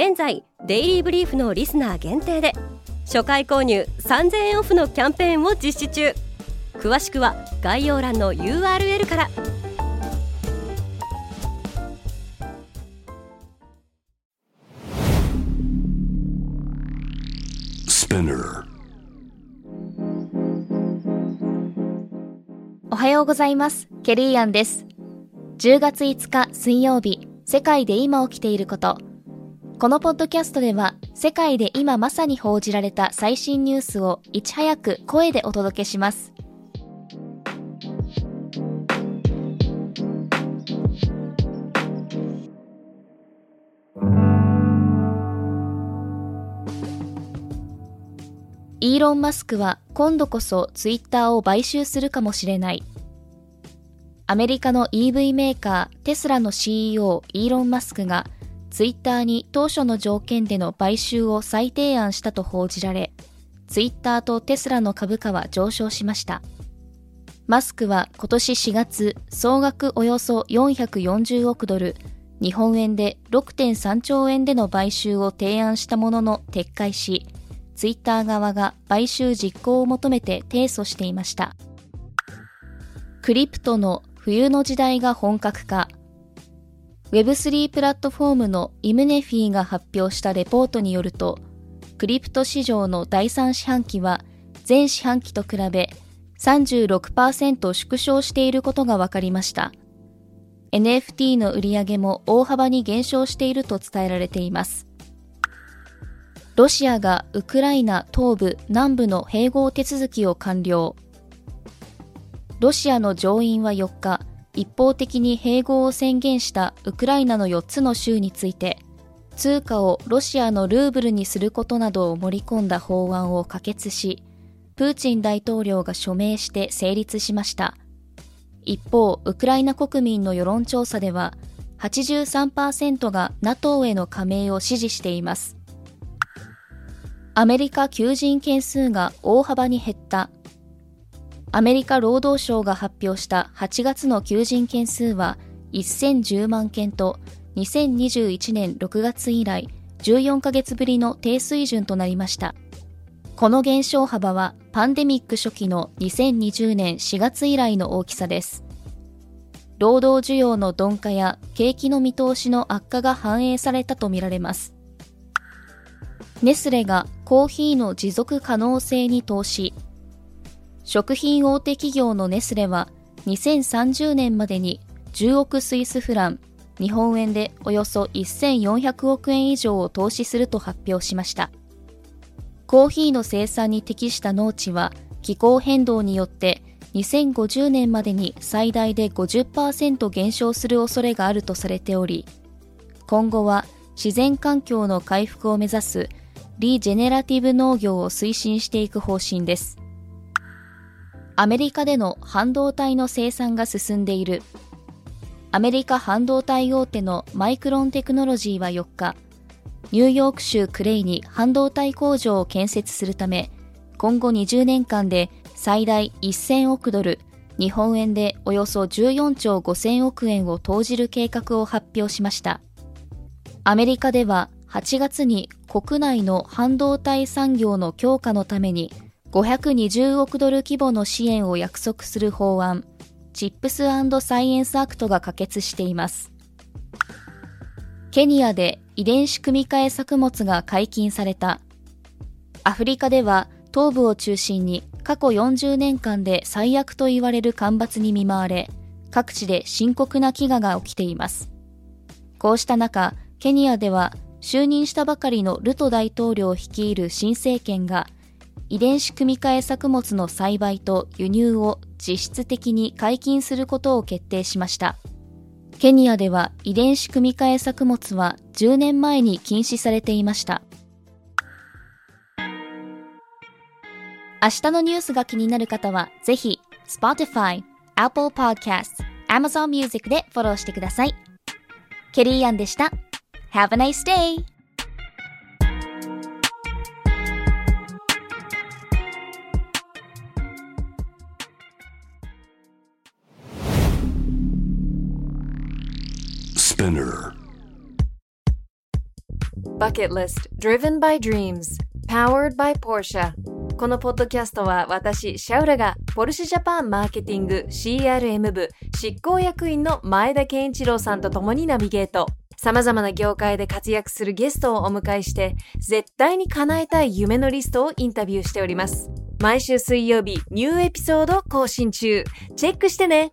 現在デイリーブリーフのリスナー限定で初回購入3000円オフのキャンペーンを実施中。詳しくは概要欄の URL から。おはようございます。ケリーアンです。10月5日水曜日世界で今起きていることこのポッドキャストでは世界で今まさに報じられた最新ニュースをいち早く声でお届けします。イーロン・マスクは今度こそツイッターを買収するかもしれない。アメリカの EV メーカーテスラの CEO イーロン・マスクがツイッターに当初の条件での買収を再提案したと報じられ、ツイッターとテスラの株価は上昇しました。マスクは今年4月、総額およそ440億ドル、日本円で6.3兆円での買収を提案したものの撤回し、ツイッター側が買収実行を求めて提訴していました。クリプトの冬の時代が本格化。Web3 プラットフォームのイムネフィーが発表したレポートによると、クリプト市場の第3四半期は前四半期と比べ36%縮小していることが分かりました。NFT の売り上げも大幅に減少していると伝えられています。ロシアがウクライナ東部南部の併合手続きを完了。ロシアの上院は4日、一方的に併合を宣言したウクライナの4つの州について、通貨をロシアのルーブルにすることなどを盛り込んだ法案を可決し、プーチン大統領が署名して成立しました。一方、ウクライナ国民の世論調査では、83%が NATO への加盟を支持しています。アメリカ求人件数が大幅に減ったアメリカ労働省が発表した8月の求人件数は1010万件と2021年6月以来14ヶ月ぶりの低水準となりました。この減少幅はパンデミック初期の2020年4月以来の大きさです。労働需要の鈍化や景気の見通しの悪化が反映されたとみられます。ネスレがコーヒーの持続可能性に投資食品大手企業のネスレは2030年までに10億スイスフラン、日本円でおよそ1400億円以上を投資すると発表しました。コーヒーの生産に適した農地は気候変動によって2050年までに最大で50%減少する恐れがあるとされており、今後は自然環境の回復を目指すリジェネラティブ農業を推進していく方針です。アメリカでの半導体の生産が進んでいる。アメリカ半導体大手のマイクロンテクノロジーは4日、ニューヨーク州クレイに半導体工場を建設するため、今後20年間で最大1000億ドル、日本円でおよそ14兆5000億円を投じる計画を発表しました。アメリカでは8月に国内の半導体産業の強化のために520億ドル規模の支援を約束する法案、チップスサイエンスアクトが可決しています。ケニアで遺伝子組み換え作物が解禁された。アフリカでは東部を中心に過去40年間で最悪と言われる干ばつに見舞われ、各地で深刻な飢餓が起きています。こうした中、ケニアでは就任したばかりのルト大統領率いる新政権が遺伝子組み換え作物の栽培と輸入を実質的に解禁することを決定しました。ケニアでは遺伝子組み換え作物は10年前に禁止されていました。明日のニュースが気になる方は、ぜひ、Spotify、Apple Podcast、Amazon Music でフォローしてください。ケリーアンでした。Have a nice day! Spinner Bucket List Driven by Dreams Powered by Porsche このポッドキャストは私、シャウラがポルシェジャパンマーケティング CRM 部執行役員の前田健一郎さんと共にナビゲート。様々な業界で活躍するゲストをお迎えして、絶対に叶えたい夢のリストをインタビューしております。毎週水曜日、ニューエピソード更新中。チェックしてね